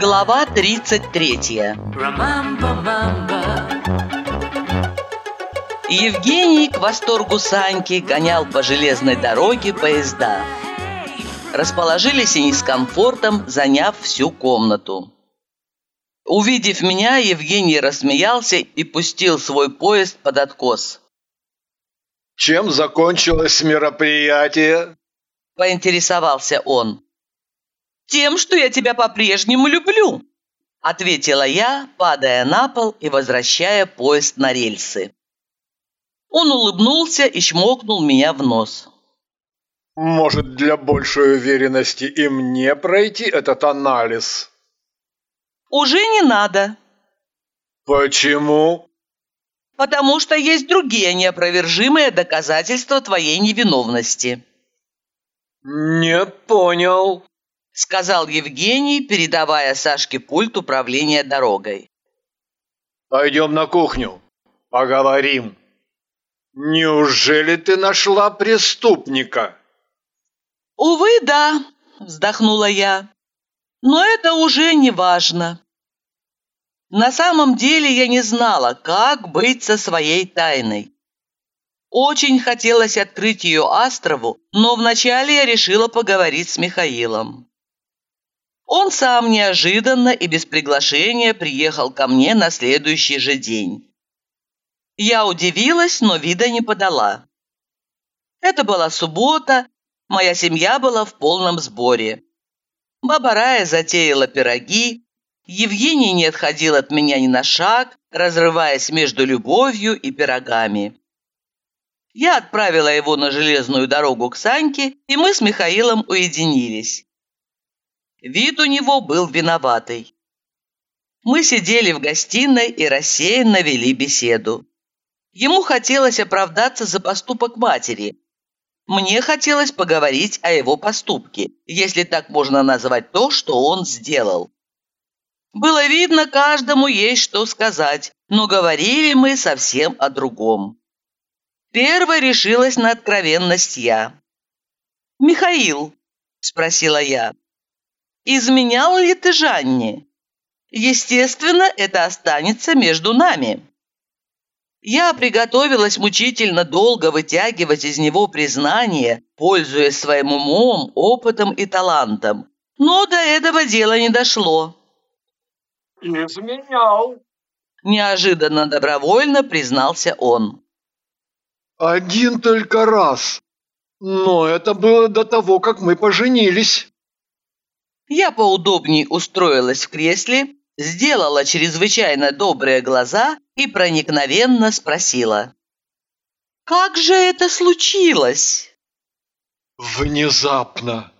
Глава 33 Евгений к восторгу Саньки гонял по железной дороге поезда. Расположились они с комфортом, заняв всю комнату. Увидев меня, Евгений рассмеялся и пустил свой поезд под откос. «Чем закончилось мероприятие?» – поинтересовался он. «Тем, что я тебя по-прежнему люблю», – ответила я, падая на пол и возвращая поезд на рельсы. Он улыбнулся и чмокнул меня в нос. «Может, для большей уверенности и мне пройти этот анализ?» «Уже не надо». «Почему?» «Потому что есть другие неопровержимые доказательства твоей невиновности». «Не понял», — сказал Евгений, передавая Сашке пульт управления дорогой. «Пойдем на кухню, поговорим. Неужели ты нашла преступника?» «Увы, да», — вздохнула я. «Но это уже не важно». На самом деле я не знала, как быть со своей тайной. Очень хотелось открыть ее Астрову, но вначале я решила поговорить с Михаилом. Он сам неожиданно и без приглашения приехал ко мне на следующий же день. Я удивилась, но вида не подала. Это была суббота, моя семья была в полном сборе. Баба Рая затеяла пироги, Евгений не отходил от меня ни на шаг, разрываясь между любовью и пирогами. Я отправила его на железную дорогу к Саньке, и мы с Михаилом уединились. Вид у него был виноватый. Мы сидели в гостиной и рассеянно вели беседу. Ему хотелось оправдаться за поступок матери. Мне хотелось поговорить о его поступке, если так можно назвать то, что он сделал. Было видно, каждому есть что сказать, но говорили мы совсем о другом. Первой решилась на откровенность я. «Михаил», – спросила я, Изменял ли ты Жанне? Естественно, это останется между нами. Я приготовилась мучительно долго вытягивать из него признание, пользуясь своим умом, опытом и талантом. Но до этого дела не дошло. «Изменял», – неожиданно добровольно признался он. «Один только раз. Но это было до того, как мы поженились». Я поудобнее устроилась в кресле, сделала чрезвычайно добрые глаза и проникновенно спросила. «Как же это случилось?» «Внезапно.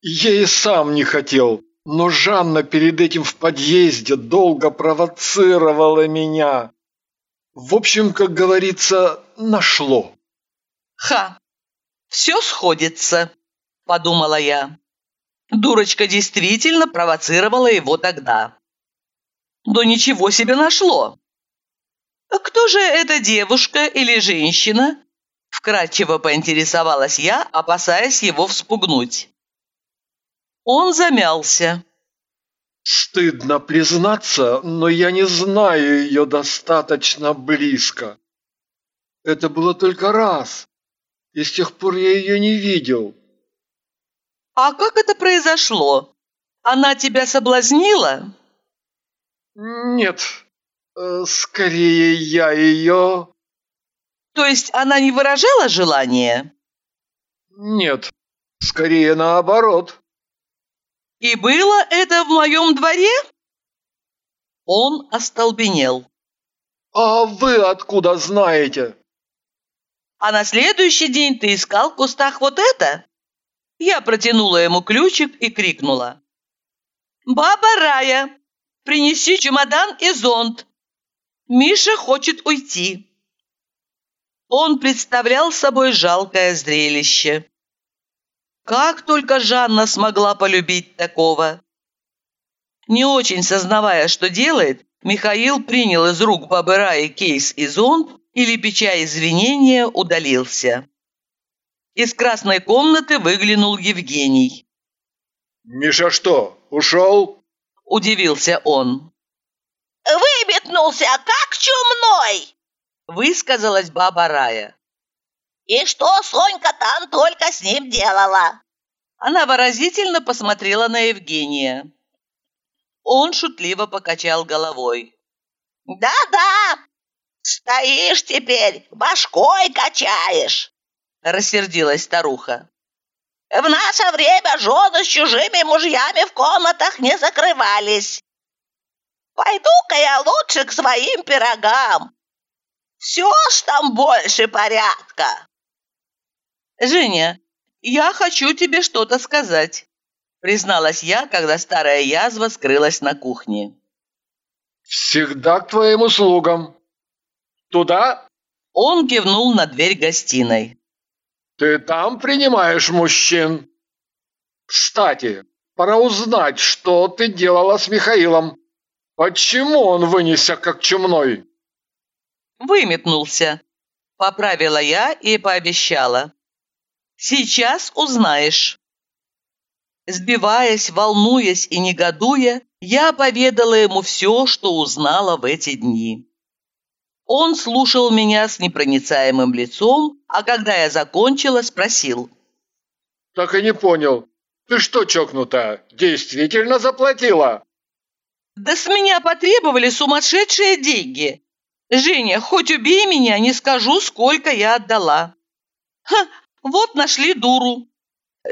Я и сам не хотел, но Жанна перед этим в подъезде долго провоцировала меня. В общем, как говорится, нашло». «Ха! Все сходится», – подумала я. Дурочка действительно провоцировала его тогда. Да ничего себе нашло! А кто же эта девушка или женщина? Вкратчиво поинтересовалась я, опасаясь его вспугнуть. Он замялся. Стыдно признаться, но я не знаю ее достаточно близко. Это было только раз, и с тех пор я ее не видел. «А как это произошло? Она тебя соблазнила?» «Нет, э, скорее я ее...» «То есть она не выражала желания?» «Нет, скорее наоборот». «И было это в моем дворе?» Он остолбенел. «А вы откуда знаете?» «А на следующий день ты искал в кустах вот это?» Я протянула ему ключик и крикнула. «Баба Рая, принеси чемодан и зонт. Миша хочет уйти». Он представлял собой жалкое зрелище. Как только Жанна смогла полюбить такого? Не очень сознавая, что делает, Михаил принял из рук бабы Раи кейс и зонт и, лепеча извинения, удалился. Из красной комнаты выглянул Евгений. «Миша что, ушел?» – удивился он. «Выметнулся, как чумной!» – высказалась баба Рая. «И что Сонька там только с ним делала?» Она выразительно посмотрела на Евгения. Он шутливо покачал головой. «Да-да, стоишь теперь, башкой качаешь!» Рассердилась старуха. «В наше время жены с чужими мужьями в комнатах не закрывались. Пойду-ка я лучше к своим пирогам. Все ж там больше порядка!» «Женя, я хочу тебе что-то сказать», призналась я, когда старая язва скрылась на кухне. «Всегда к твоим услугам. Туда?» Он кивнул на дверь гостиной. «Ты там принимаешь мужчин? Кстати, пора узнать, что ты делала с Михаилом. Почему он вынесся как чумной?» «Выметнулся», — поправила я и пообещала. «Сейчас узнаешь». Сбиваясь, волнуясь и негодуя, я поведала ему все, что узнала в эти дни. Он слушал меня с непроницаемым лицом, а когда я закончила, спросил. «Так и не понял. Ты что, чокнутая, действительно заплатила?» «Да с меня потребовали сумасшедшие деньги. Женя, хоть убей меня, не скажу, сколько я отдала». «Ха, вот нашли дуру.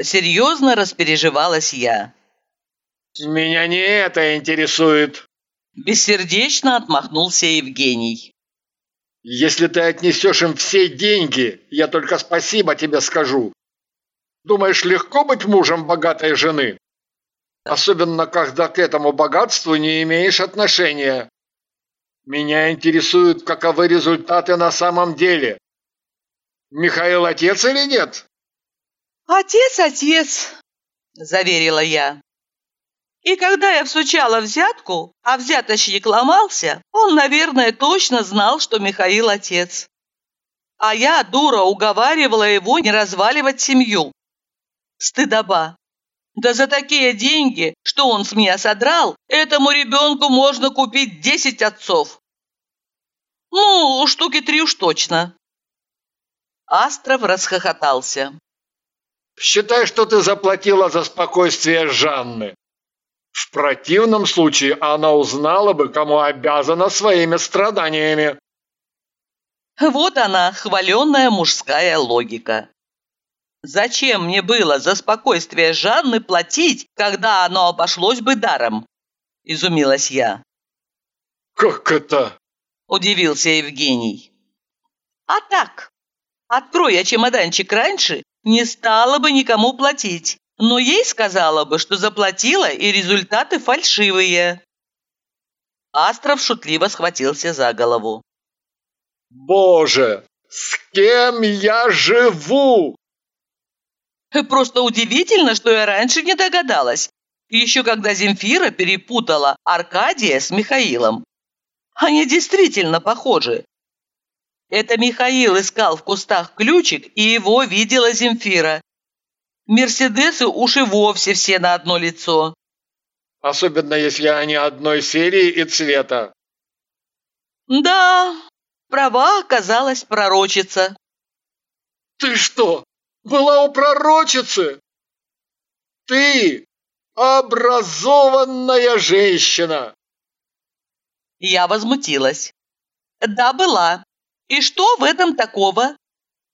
Серьезно распереживалась я. «Меня не это интересует!» Бессердечно отмахнулся Евгений. «Если ты отнесешь им все деньги, я только спасибо тебе скажу. Думаешь, легко быть мужем богатой жены? Особенно, когда к этому богатству не имеешь отношения. Меня интересуют, каковы результаты на самом деле. Михаил отец или нет?» «Отец, отец!» – заверила я. И когда я всучала взятку, а взяточник ломался, он, наверное, точно знал, что Михаил отец. А я, дура, уговаривала его не разваливать семью. Стыдоба. Да за такие деньги, что он с меня содрал, этому ребенку можно купить десять отцов. Ну, штуки три уж точно. Астров расхохотался. Считай, что ты заплатила за спокойствие Жанны. В противном случае она узнала бы, кому обязана своими страданиями. Вот она, хваленная мужская логика. Зачем мне было за спокойствие Жанны платить, когда оно обошлось бы даром? Изумилась я. Как это? Удивился Евгений. А так, открой я чемоданчик раньше, не стала бы никому платить, но ей сказала бы, что заплатила и результаты фальшивые. Астров шутливо схватился за голову. «Боже, с кем я живу?» Просто удивительно, что я раньше не догадалась. Еще когда Земфира перепутала Аркадия с Михаилом. Они действительно похожи. Это Михаил искал в кустах ключик, и его видела Земфира. Мерседесы уж и вовсе все на одно лицо. Особенно, если они одной серии и цвета. Да, права оказалась пророчица. Ты что, была у пророчицы? Ты образованная женщина. Я возмутилась. Да, была. И что в этом такого?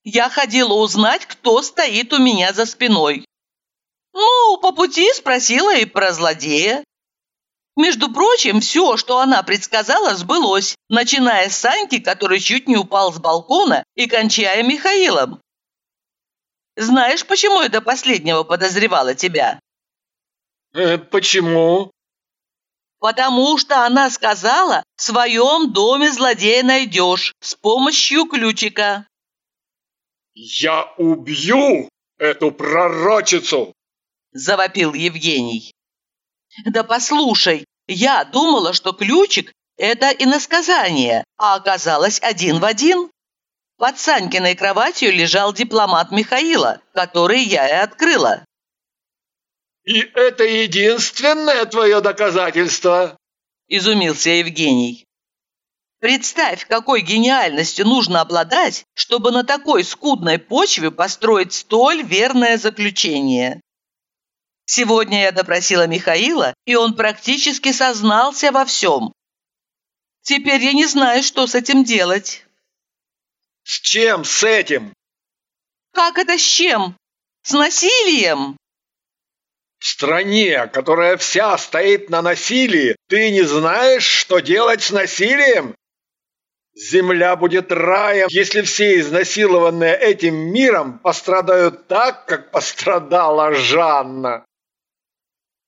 Я ходила узнать, кто стоит у меня за спиной. Ну, по пути спросила и про злодея. Между прочим, все, что она предсказала, сбылось, начиная с Саньки, который чуть не упал с балкона, и кончая Михаилом. Знаешь, почему это последнего подозревала тебя? Э, почему? Потому что она сказала, в своем доме злодея найдешь с помощью ключика. «Я убью эту пророчицу!» – завопил Евгений. «Да послушай, я думала, что ключик – это иносказание, а оказалось один в один. Под Санькиной кроватью лежал дипломат Михаила, который я и открыла. «И это единственное твое доказательство?» – изумился Евгений. Представь, какой гениальностью нужно обладать, чтобы на такой скудной почве построить столь верное заключение. Сегодня я допросила Михаила, и он практически сознался во всем. Теперь я не знаю, что с этим делать. С чем с этим? Как это с чем? С насилием? В стране, которая вся стоит на насилии, ты не знаешь, что делать с насилием? Земля будет раем, если все изнасилованные этим миром пострадают так, как пострадала Жанна.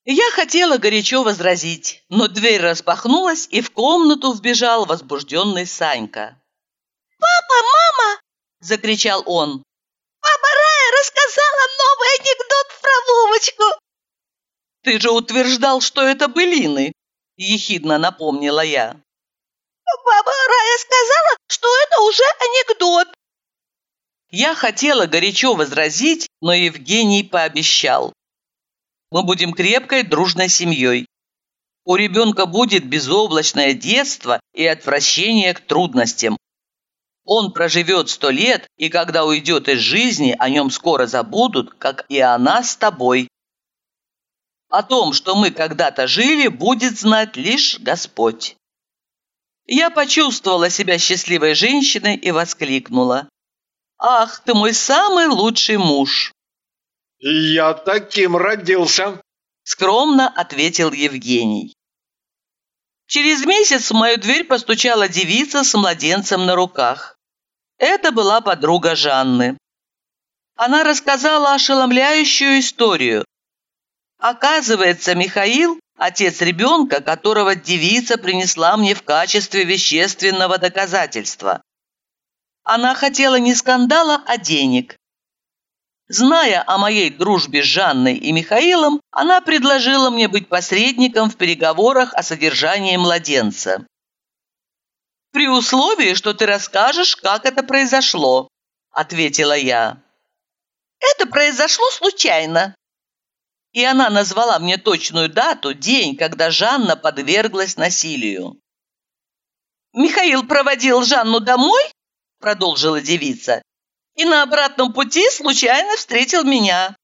Я хотела горячо возразить, но дверь распахнулась, и в комнату вбежал возбужденный Санька. «Папа, мама!» – закричал он. «Папа Рая рассказала новый анекдот про Вовочку!» «Ты же утверждал, что это былины!» – ехидно напомнила я. Баба Рая сказала, что это уже анекдот. Я хотела горячо возразить, но Евгений пообещал. Мы будем крепкой, дружной семьей. У ребенка будет безоблачное детство и отвращение к трудностям. Он проживет сто лет, и когда уйдет из жизни, о нем скоро забудут, как и она с тобой. О том, что мы когда-то жили, будет знать лишь Господь. Я почувствовала себя счастливой женщиной и воскликнула. «Ах, ты мой самый лучший муж!» «Я таким родился!» Скромно ответил Евгений. Через месяц в мою дверь постучала девица с младенцем на руках. Это была подруга Жанны. Она рассказала ошеломляющую историю. Оказывается, Михаил Отец ребенка, которого девица принесла мне в качестве вещественного доказательства. Она хотела не скандала, а денег. Зная о моей дружбе с Жанной и Михаилом, она предложила мне быть посредником в переговорах о содержании младенца. «При условии, что ты расскажешь, как это произошло», – ответила я. «Это произошло случайно», и она назвала мне точную дату, день, когда Жанна подверглась насилию. «Михаил проводил Жанну домой?» – продолжила девица. «И на обратном пути случайно встретил меня.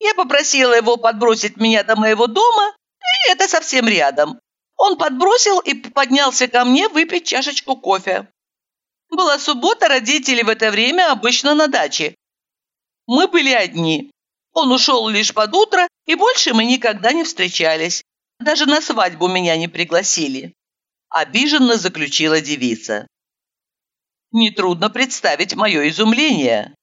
Я попросила его подбросить меня до моего дома, и это совсем рядом. Он подбросил и поднялся ко мне выпить чашечку кофе. Была суббота, родители в это время обычно на даче. Мы были одни. Он ушел лишь под утро, и больше мы никогда не встречались. Даже на свадьбу меня не пригласили. Обиженно заключила девица. Нетрудно представить мое изумление.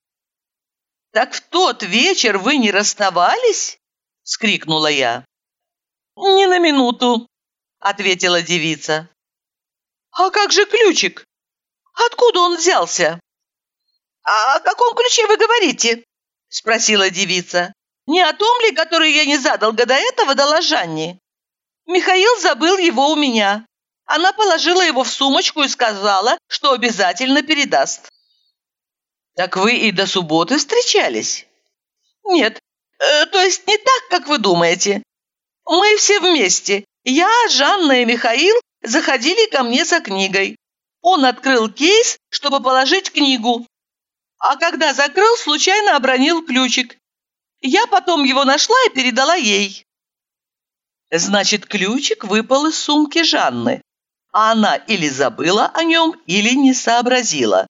«Так в тот вечер вы не расставались?» – скрикнула я. «Ни на минуту», – ответила девица. «А как же ключик? Откуда он взялся?» «А «О каком ключе вы говорите?» – спросила девица. «Не о том ли, который я незадолго до этого дала Жанне? Михаил забыл его у меня. Она положила его в сумочку и сказала, что обязательно передаст». «Так вы и до субботы встречались?» «Нет, э, то есть не так, как вы думаете. Мы все вместе. Я, Жанна и Михаил заходили ко мне за книгой. Он открыл кейс, чтобы положить книгу, а когда закрыл, случайно обронил ключик. Я потом его нашла и передала ей. Значит, ключик выпал из сумки Жанны, а она или забыла о нем, или не сообразила.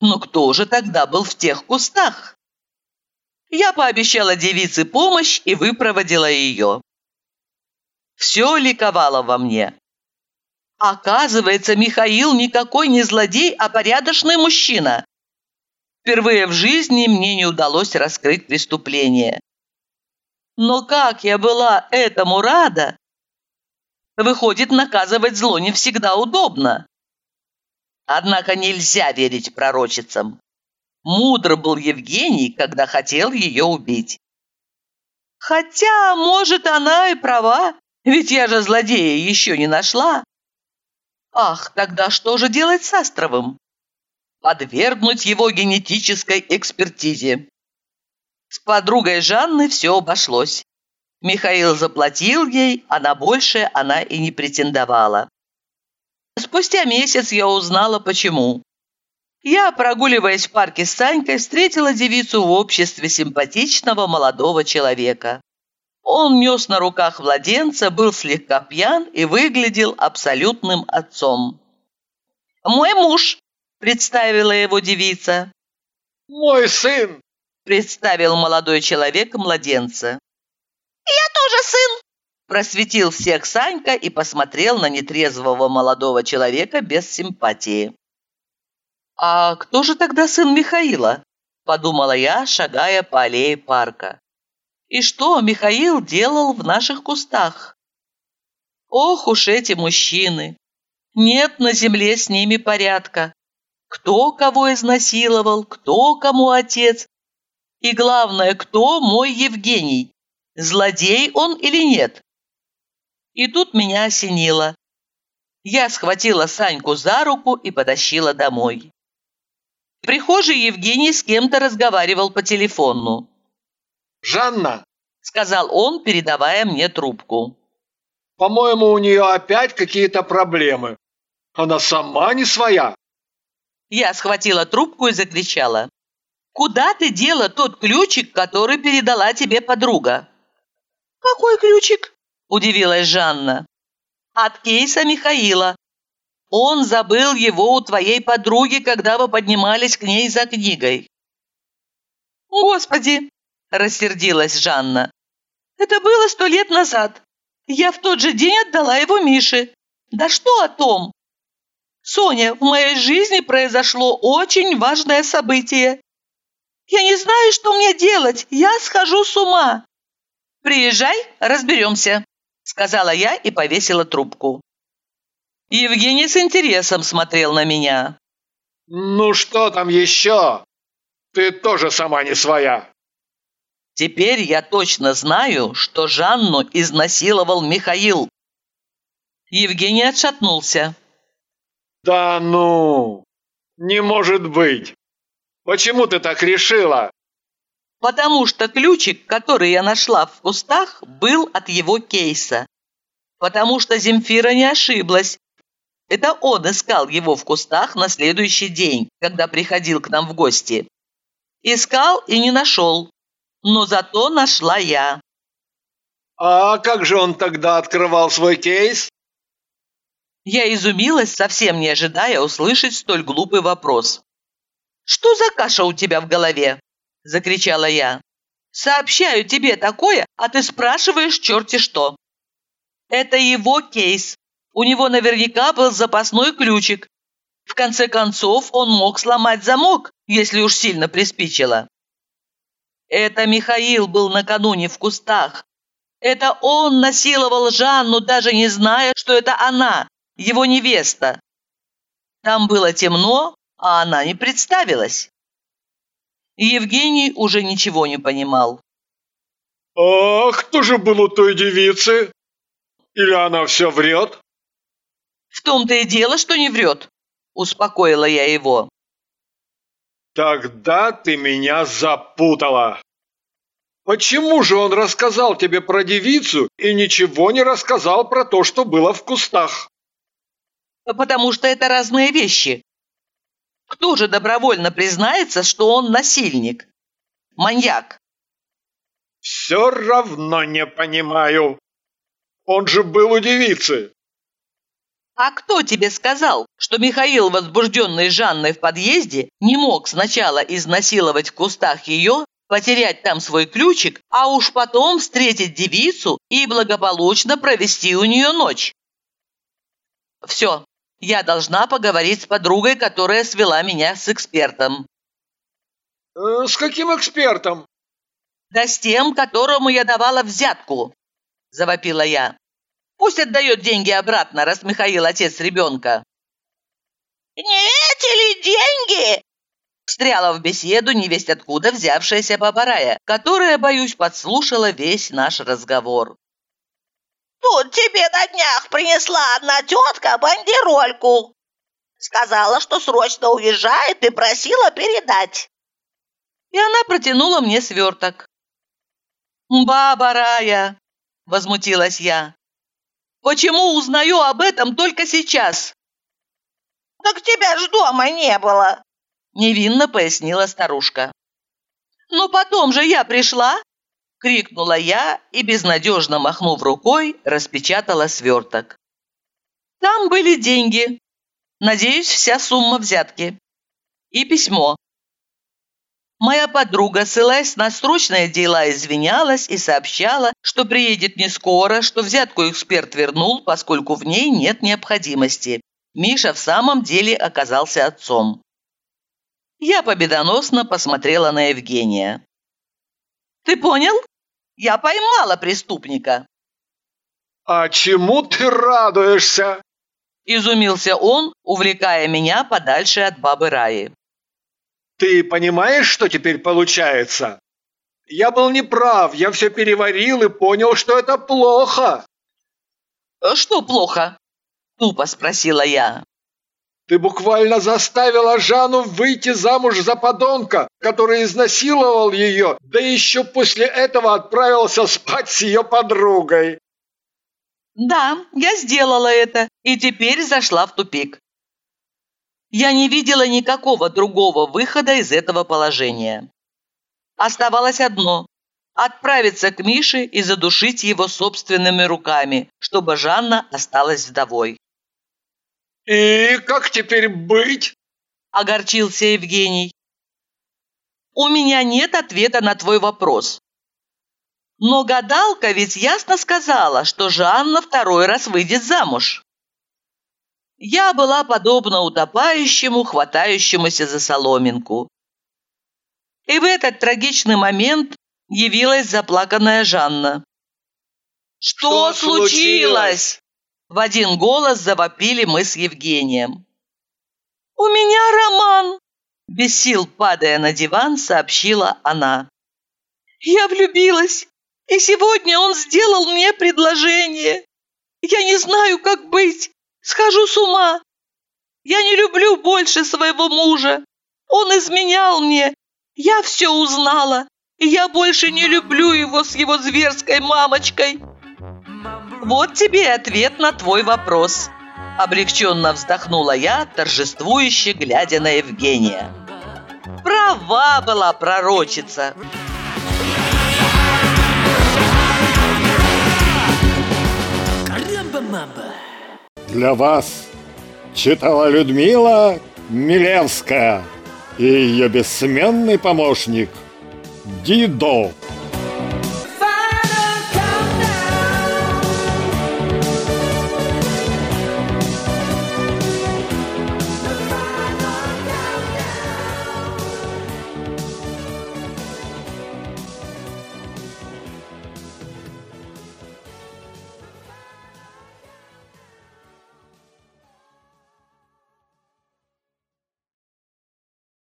Но кто же тогда был в тех кустах? Я пообещала девице помощь и выпроводила ее. Все ликовало во мне. Оказывается, Михаил никакой не злодей, а порядочный мужчина. Впервые в жизни мне не удалось раскрыть преступление. Но как я была этому рада! Выходит, наказывать зло не всегда удобно. Однако нельзя верить пророчицам. Мудр был Евгений, когда хотел ее убить. Хотя, может, она и права, ведь я же злодея еще не нашла. Ах, тогда что же делать с Астровым? Подвергнуть его генетической экспертизе. С подругой Жанны все обошлось. Михаил заплатил ей, а на большее она и не претендовала. Спустя месяц я узнала, почему. Я, прогуливаясь в парке с Санькой, встретила девицу в обществе симпатичного молодого человека. Он нес на руках младенца, был слегка пьян и выглядел абсолютным отцом. «Мой муж», – представила его девица. «Мой сын», – представил молодой человек младенца. «Я тоже сын», – просветил всех Санька и посмотрел на нетрезвого молодого человека без симпатии. «А кто же тогда сын Михаила?» – подумала я, шагая по аллее парка. И что Михаил делал в наших кустах? Ох уж эти мужчины! Нет на земле с ними порядка. Кто кого изнасиловал, кто кому отец. И главное, кто мой Евгений? Злодей он или нет? И тут меня осенило. Я схватила Саньку за руку и потащила домой. В прихожей Евгений с кем-то разговаривал по телефону. «Жанна!» – сказал он, передавая мне трубку. «По-моему, у нее опять какие-то проблемы. Она сама не своя». Я схватила трубку и закричала. «Куда ты дела тот ключик, который передала тебе подруга?» «Какой ключик?» – удивилась Жанна. «От кейса Михаила. Он забыл его у твоей подруги, когда вы поднимались к ней за книгой». «Господи, – рассердилась Жанна. «Это было сто лет назад. Я в тот же день отдала его Мише. Да что о том? Соня, в моей жизни произошло очень важное событие. Я не знаю, что мне делать. Я схожу с ума. Приезжай, разберемся», – сказала я и повесила трубку. Евгений с интересом смотрел на меня. «Ну что там еще? Ты тоже сама не своя. Теперь я точно знаю, что Жанну изнасиловал Михаил. Евгений отшатнулся. Да ну, не может быть. Почему ты так решила? Потому что ключик, который я нашла в кустах, был от его кейса. Потому что Земфира не ошиблась. Это он искал его в кустах на следующий день, когда приходил к нам в гости. Искал и не нашел но зато нашла я. А как же он тогда открывал свой кейс? Я изумилась, совсем не ожидая услышать столь глупый вопрос. «Что за каша у тебя в голове?» – закричала я. «Сообщаю тебе такое, а ты спрашиваешь черти что». «Это его кейс. У него наверняка был запасной ключик. В конце концов, он мог сломать замок, если уж сильно приспичило. Это Михаил был накануне в кустах. Это он насиловал Жанну, даже не зная, что это она, его невеста. Там было темно, а она не представилась. Евгений уже ничего не понимал. «А кто же был у той девицы? Или она все врет?» «В том-то и дело, что не врет», – успокоила я его. Тогда ты меня запутала. Почему же он рассказал тебе про девицу и ничего не рассказал про то, что было в кустах? Потому что это разные вещи. Кто же добровольно признается, что он насильник? Маньяк. Все равно не понимаю. Он же был у девицы. «А кто тебе сказал, что Михаил, возбужденный Жанной в подъезде, не мог сначала изнасиловать в кустах ее, потерять там свой ключик, а уж потом встретить девицу и благополучно провести у нее ночь?» «Все, я должна поговорить с подругой, которая свела меня с экспертом». Э, «С каким экспертом?» «Да с тем, которому я давала взятку», – завопила я. Пусть отдает деньги обратно, раз Михаил отец ребенка. «Не эти ли деньги?» Встряла в беседу невесть откуда взявшаяся Бабарая, которая, боюсь, подслушала весь наш разговор. «Тут тебе на днях принесла одна тетка бандерольку!» Сказала, что срочно уезжает и просила передать. И она протянула мне сверток. «Баба Рая!» – возмутилась я. «Почему узнаю об этом только сейчас?» «Так тебя ж дома не было!» – невинно пояснила старушка. «Но потом же я пришла!» – крикнула я и, безнадежно махнув рукой, распечатала сверток. Там были деньги. Надеюсь, вся сумма взятки. И письмо. Моя подруга, ссылаясь на срочные дела, извинялась и сообщала, что приедет не скоро, что взятку эксперт вернул, поскольку в ней нет необходимости. Миша в самом деле оказался отцом. Я победоносно посмотрела на Евгения. «Ты понял? Я поймала преступника!» «А чему ты радуешься?» Изумился он, увлекая меня подальше от бабы Раи. Ты понимаешь, что теперь получается? Я был неправ, я все переварил и понял, что это плохо. Что плохо? Тупо спросила я. Ты буквально заставила Жанну выйти замуж за подонка, который изнасиловал ее, да еще после этого отправился спать с ее подругой. Да, я сделала это и теперь зашла в тупик. Я не видела никакого другого выхода из этого положения. Оставалось одно – отправиться к Мише и задушить его собственными руками, чтобы Жанна осталась вдовой. «И как теперь быть?» – огорчился Евгений. «У меня нет ответа на твой вопрос. Но гадалка ведь ясно сказала, что Жанна второй раз выйдет замуж. Я была подобна утопающему, хватающемуся за соломинку. И в этот трагичный момент явилась заплаканная Жанна. «Что, Что случилось? случилось?» В один голос завопили мы с Евгением. «У меня роман!» Без сил падая на диван, сообщила она. «Я влюбилась, и сегодня он сделал мне предложение. Я не знаю, как быть. Схожу с ума. Я не люблю больше своего мужа. Он изменял мне. Я все узнала. И я больше не люблю его с его зверской мамочкой. Вот тебе и ответ на твой вопрос. Облегченно вздохнула я, торжествующе глядя на Евгения. Права была пророчица. Для вас читала Людмила Милевская и ее бессменный помощник Дидо.